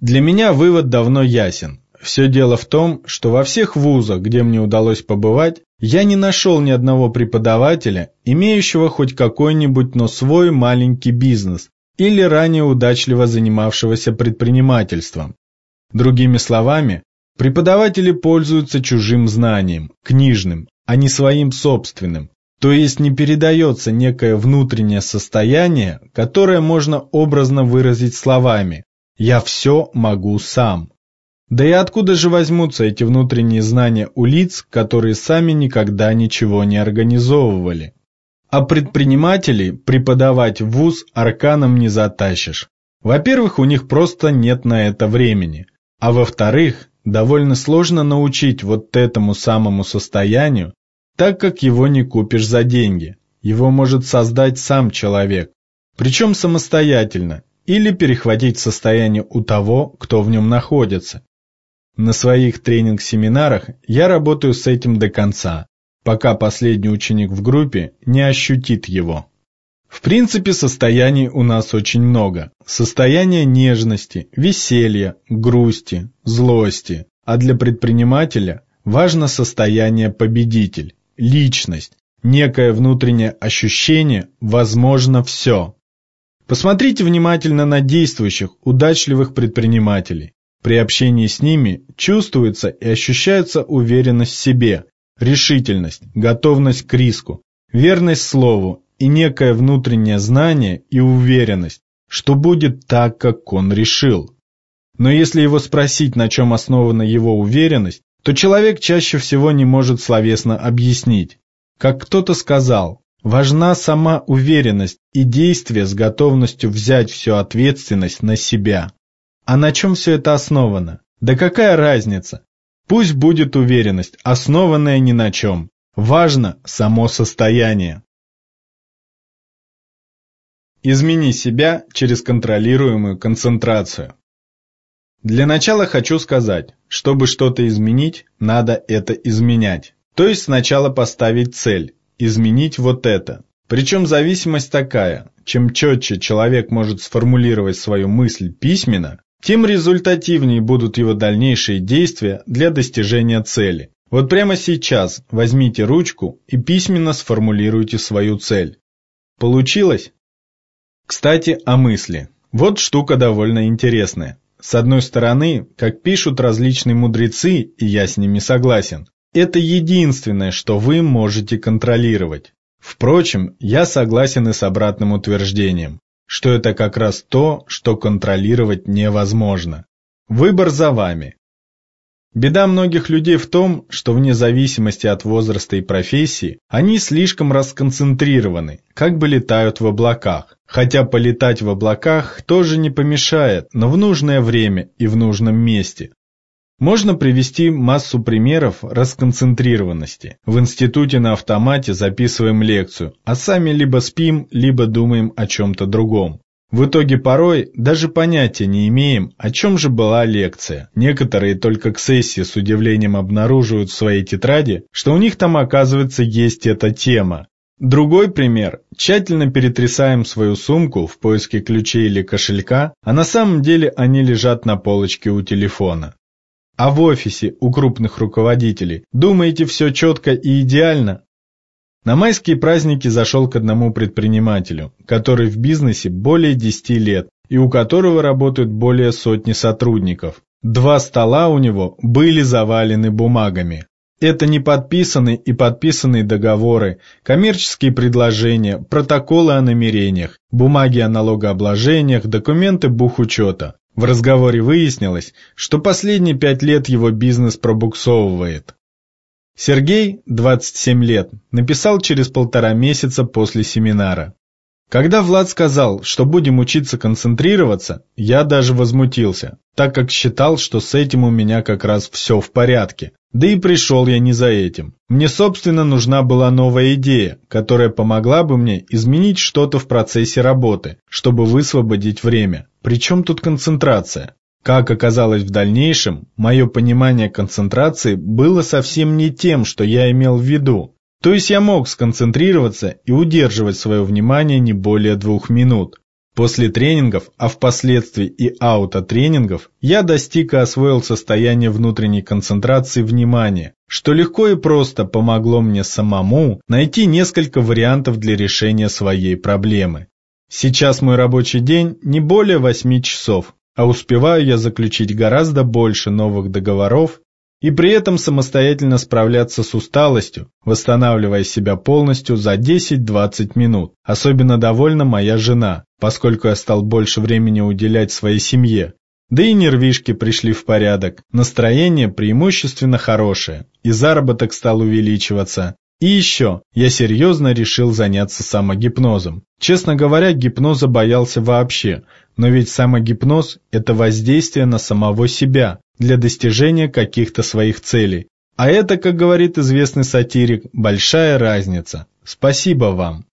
Для меня вывод давно ясен. Все дело в том, что во всех вузах, где мне удалось побывать, я не нашел ни одного преподавателя, имеющего хоть какой-нибудь, но свой маленький бизнес, или ранее удачливо занимавшегося предпринимательством. Другими словами, преподаватели пользуются чужим знанием, книжным, а не своим собственным, то есть не передается некое внутреннее состояние, которое можно образно выразить словами «я все могу сам». Да и откуда же возьмутся эти внутренние знания у лиц, которые сами никогда ничего не организовывали? А предпринимателей преподавать в ВУЗ арканом не затащишь. Во-первых, у них просто нет на это времени. А во-вторых, довольно сложно научить вот этому самому состоянию, так как его не купишь за деньги. Его может создать сам человек, причем самостоятельно, или перехватить состояние у того, кто в нем находится. На своих тренинг-семинарах я работаю с этим до конца, пока последний ученик в группе не ощутит его. В принципе, состояний у нас очень много. Состояние нежности, веселья, грусти, злости. А для предпринимателя важно состояние победитель, личность, некое внутреннее ощущение, возможно все. Посмотрите внимательно на действующих, удачливых предпринимателей. При общении с ними чувствуется и ощущается уверенность в себе, решительность, готовность к риску, верность слову и некое внутреннее знание и уверенность, что будет так, как он решил. Но если его спросить, на чем основана его уверенность, то человек чаще всего не может словесно объяснить. Как кто-то сказал, важна сама уверенность и действие с готовностью взять всю ответственность на себя. А на чем все это основано? Да какая разница? Пусть будет уверенность, основанная ни на чем. Важно само состояние. Измени себя через контролируемую концентрацию. Для начала хочу сказать, чтобы что-то изменить, надо это изменять. То есть сначала поставить цель, изменить вот это. Причем зависимость такая, чем четче человек может сформулировать свою мысль письменно, тем результативнее будут его дальнейшие действия для достижения цели. Вот прямо сейчас возьмите ручку и письменно сформулируйте свою цель. Получилось? Кстати, о мысли. Вот штука довольно интересная. С одной стороны, как пишут различные мудрецы, и я с ними согласен, это единственное, что вы можете контролировать. Впрочем, я согласен и с обратным утверждением что это как раз то, что контролировать невозможно. Выбор за вами. Беда многих людей в том, что вне зависимости от возраста и профессии, они слишком расконцентрированы, как бы летают в облаках. Хотя полетать в облаках тоже не помешает, но в нужное время и в нужном месте. Можно привести массу примеров расконцентрированности. В институте на автомате записываем лекцию, а сами либо спим, либо думаем о чем-то другом. В итоге порой даже понятия не имеем, о чем же была лекция. Некоторые только к сессии с удивлением обнаруживают в своей тетради, что у них там оказывается есть эта тема. Другой пример. Тщательно перетрясаем свою сумку в поиске ключей или кошелька, а на самом деле они лежат на полочке у телефона. А в офисе у крупных руководителей думаете все четко и идеально? На майские праздники зашел к одному предпринимателю, который в бизнесе более 10 лет и у которого работают более сотни сотрудников. Два стола у него были завалены бумагами. Это не подписанные и подписанные договоры, коммерческие предложения, протоколы о намерениях, бумаги о налогообложениях, документы бухучета. В разговоре выяснилось, что последние пять лет его бизнес пробуксовывает. Сергей, 27 лет, написал через полтора месяца после семинара. Когда Влад сказал, что будем учиться концентрироваться, я даже возмутился, так как считал, что с этим у меня как раз все в порядке. Да и пришел я не за этим. Мне, собственно, нужна была новая идея, которая помогла бы мне изменить что-то в процессе работы, чтобы высвободить время. Причем тут концентрация? Как оказалось в дальнейшем, мое понимание концентрации было совсем не тем, что я имел в виду. То есть я мог сконцентрироваться и удерживать свое внимание не более двух минут. После тренингов, а впоследствии и аутотренингов, я достиг и освоил состояние внутренней концентрации внимания, что легко и просто помогло мне самому найти несколько вариантов для решения своей проблемы. Сейчас мой рабочий день не более 8 часов, а успеваю я заключить гораздо больше новых договоров и при этом самостоятельно справляться с усталостью, восстанавливая себя полностью за 10-20 минут. Особенно довольна моя жена, поскольку я стал больше времени уделять своей семье. Да и нервишки пришли в порядок, настроение преимущественно хорошее, и заработок стал увеличиваться. И еще, я серьезно решил заняться самогипнозом. Честно говоря, гипноза боялся вообще, но ведь самогипноз – это воздействие на самого себя, для достижения каких-то своих целей. А это, как говорит известный сатирик, большая разница. Спасибо вам.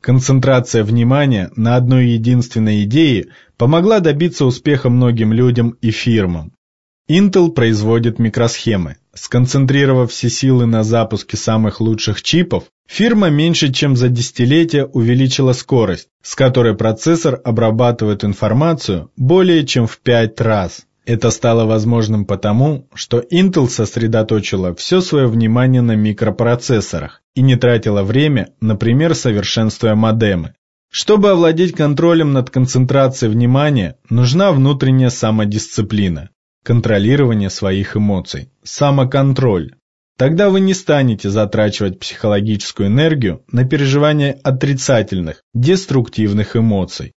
Концентрация внимания на одной единственной идее помогла добиться успеха многим людям и фирмам. Intel производит микросхемы. Сконцентрировав все силы на запуске самых лучших чипов, фирма меньше чем за десятилетие увеличила скорость, с которой процессор обрабатывает информацию более чем в пять раз. Это стало возможным потому, что Intel сосредоточила все свое внимание на микропроцессорах и не тратила время, например, совершенствуя модемы. Чтобы овладеть контролем над концентрацией внимания, нужна внутренняя самодисциплина, контролирование своих эмоций, самоконтроль. Тогда вы не станете затрачивать психологическую энергию на переживание отрицательных, деструктивных эмоций.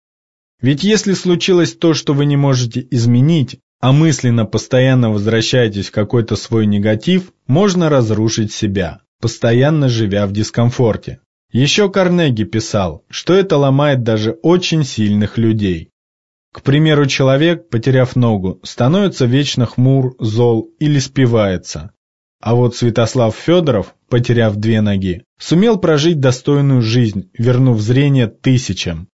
Ведь если случилось то, что вы не можете изменить, а мысленно постоянно возвращаетесь в какой-то свой негатив, можно разрушить себя, постоянно живя в дискомфорте. Еще Карнеги писал, что это ломает даже очень сильных людей. К примеру, человек, потеряв ногу, становится вечно хмур, зол или спивается. А вот Святослав Федоров, потеряв две ноги, сумел прожить достойную жизнь, вернув зрение тысячам.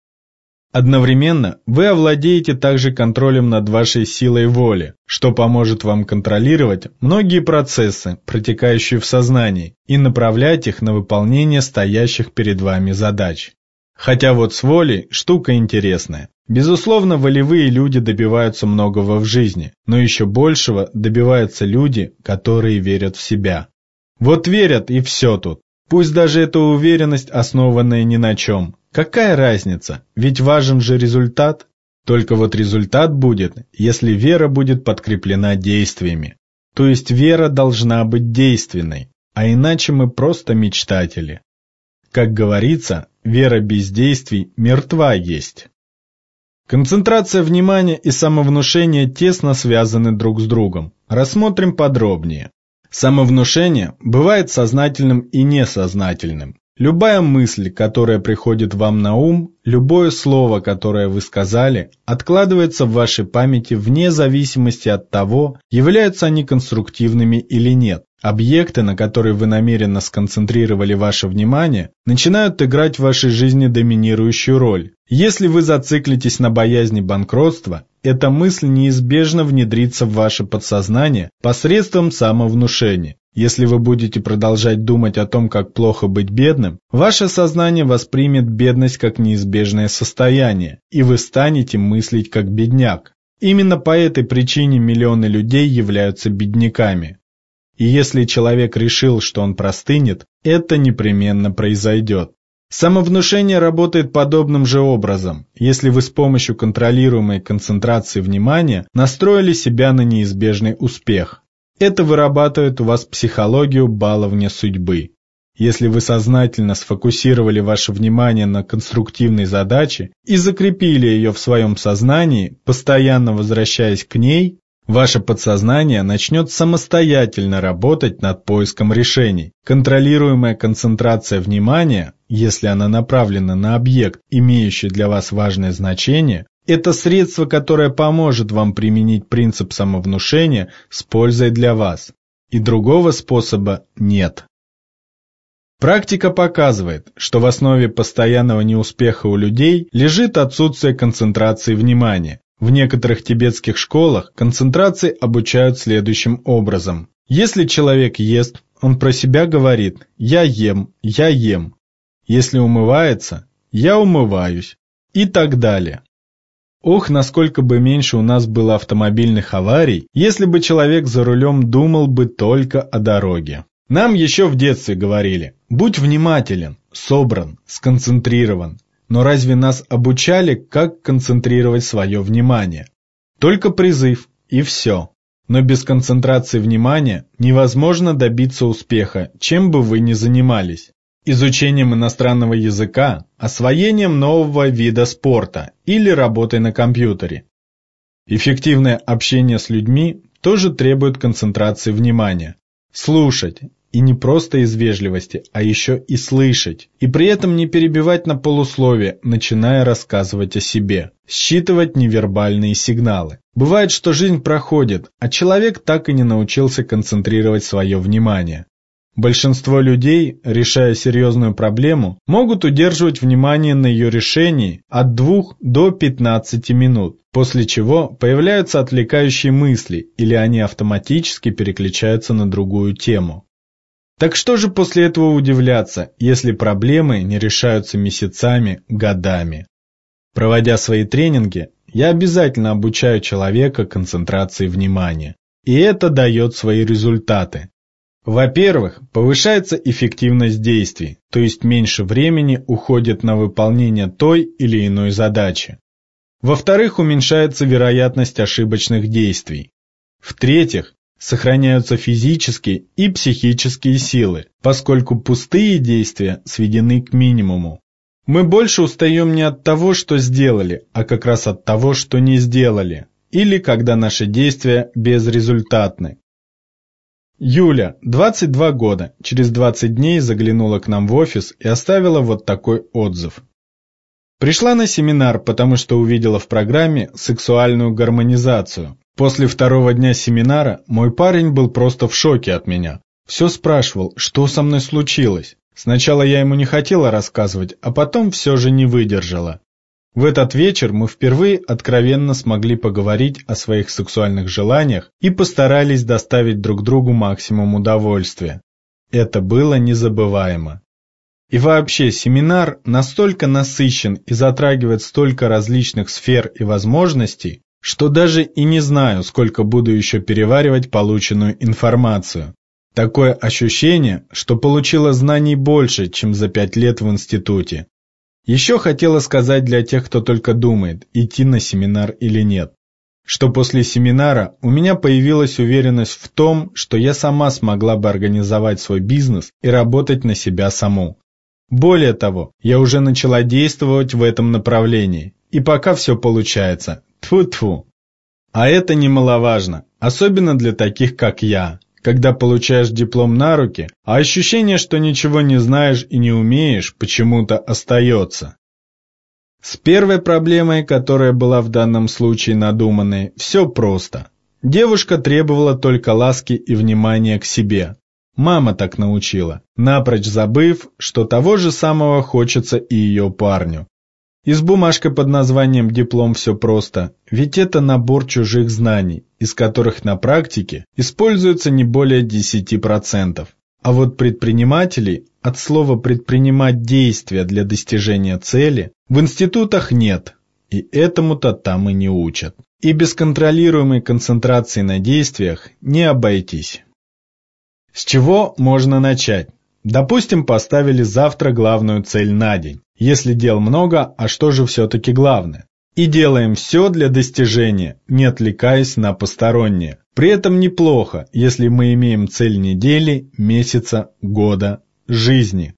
Одновременно вы овладеете также контролем над вашей силой воли, что поможет вам контролировать многие процессы, протекающие в сознании, и направлять их на выполнение стоящих перед вами задач. Хотя вот с волей штука интересная. Безусловно, волевые люди добиваются многого в жизни, но еще большего добиваются люди, которые верят в себя. Вот верят и все тут. Пусть даже эта уверенность, основанная ни на чем, Какая разница? Ведь важен же результат. Только вот результат будет, если вера будет подкреплена действиями. То есть вера должна быть действенной, а иначе мы просто мечтатели. Как говорится, вера без действий мертва есть. Концентрация внимания и самовнушение тесно связаны друг с другом. Рассмотрим подробнее. Самовнушение бывает сознательным и несознательным. Любая мысль, которая приходит вам на ум, любое слово, которое вы сказали, откладывается в вашей памяти вне зависимости от того, являются они конструктивными или нет. Объекты, на которые вы намеренно сконцентрировали ваше внимание, начинают играть в вашей жизни доминирующую роль. Если вы зациклитесь на боязни банкротства, эта мысль неизбежно внедрится в ваше подсознание посредством самовнушения. Если вы будете продолжать думать о том, как плохо быть бедным, ваше сознание воспримет бедность как неизбежное состояние, и вы станете мыслить как бедняк. Именно по этой причине миллионы людей являются бедняками. И если человек решил, что он простынет, это непременно произойдет. Самовнушение работает подобным же образом, если вы с помощью контролируемой концентрации внимания настроили себя на неизбежный успех. Это вырабатывает у вас психологию баловня судьбы. Если вы сознательно сфокусировали ваше внимание на конструктивной задаче и закрепили ее в своем сознании, постоянно возвращаясь к ней, Ваше подсознание начнет самостоятельно работать над поиском решений. Контролируемая концентрация внимания, если она направлена на объект, имеющий для вас важное значение, это средство, которое поможет вам применить принцип самовнушения с пользой для вас. И другого способа нет. Практика показывает, что в основе постоянного неуспеха у людей лежит отсутствие концентрации внимания, в некоторых тибетских школах концентрации обучают следующим образом. Если человек ест, он про себя говорит «я ем, я ем». Если умывается, «я умываюсь». и так далее. Ох, насколько бы меньше у нас было автомобильных аварий, если бы человек за рулем думал бы только о дороге. Нам еще в детстве говорили, будь внимателен, собран, сконцентрирован. Но разве нас обучали, как концентрировать свое внимание? Только призыв, и все. Но без концентрации внимания невозможно добиться успеха, чем бы вы ни занимались изучением иностранного языка, освоением нового вида спорта или работой на компьютере. Эффективное общение с людьми тоже требует концентрации внимания. Слушать, и не просто из вежливости, а еще и слышать, и при этом не перебивать на полусловие, начиная рассказывать о себе, считывать невербальные сигналы. Бывает, что жизнь проходит, а человек так и не научился концентрировать свое внимание. Большинство людей, решая серьезную проблему, могут удерживать внимание на ее решении от 2 до 15 минут, после чего появляются отвлекающие мысли или они автоматически переключаются на другую тему. Так что же после этого удивляться, если проблемы не решаются месяцами, годами? Проводя свои тренинги, я обязательно обучаю человека концентрации внимания. И это дает свои результаты. Во-первых, повышается эффективность действий, то есть меньше времени уходит на выполнение той или иной задачи. Во-вторых, уменьшается вероятность ошибочных действий. В-третьих, сохраняются физические и психические силы, поскольку пустые действия сведены к минимуму. Мы больше устаем не от того, что сделали, а как раз от того, что не сделали, или когда наши действия безрезультатны. Юля, 22 года, через 20 дней заглянула к нам в офис и оставила вот такой отзыв. Пришла на семинар, потому что увидела в программе сексуальную гармонизацию. После второго дня семинара мой парень был просто в шоке от меня. Все спрашивал, что со мной случилось. Сначала я ему не хотела рассказывать, а потом все же не выдержала. В этот вечер мы впервые откровенно смогли поговорить о своих сексуальных желаниях и постарались доставить друг другу максимум удовольствия. Это было незабываемо. И вообще, семинар настолько насыщен и затрагивает столько различных сфер и возможностей, что даже и не знаю, сколько буду еще переваривать полученную информацию. Такое ощущение, что получила знаний больше, чем за пять лет в институте. Еще хотела сказать для тех, кто только думает, идти на семинар или нет, что после семинара у меня появилась уверенность в том, что я сама смогла бы организовать свой бизнес и работать на себя саму. Более того, я уже начала действовать в этом направлении, и пока все получается. Тфу-тфу. А это немаловажно, особенно для таких, как я, когда получаешь диплом на руки, а ощущение, что ничего не знаешь и не умеешь, почему-то остается. С первой проблемой, которая была в данном случае надуманной, все просто. Девушка требовала только ласки и внимания к себе. Мама так научила, напрочь забыв, что того же самого хочется и ее парню. И с бумажкой под названием «Диплом» все просто, ведь это набор чужих знаний, из которых на практике используется не более 10%. А вот предпринимателей от слова «предпринимать действия для достижения цели» в институтах нет, и этому-то там и не учат. И без контролируемой концентрации на действиях не обойтись. С чего можно начать? Допустим, поставили завтра главную цель на день. Если дел много, а что же все-таки главное? И делаем все для достижения, не отвлекаясь на постороннее. При этом неплохо, если мы имеем цель недели, месяца, года, жизни.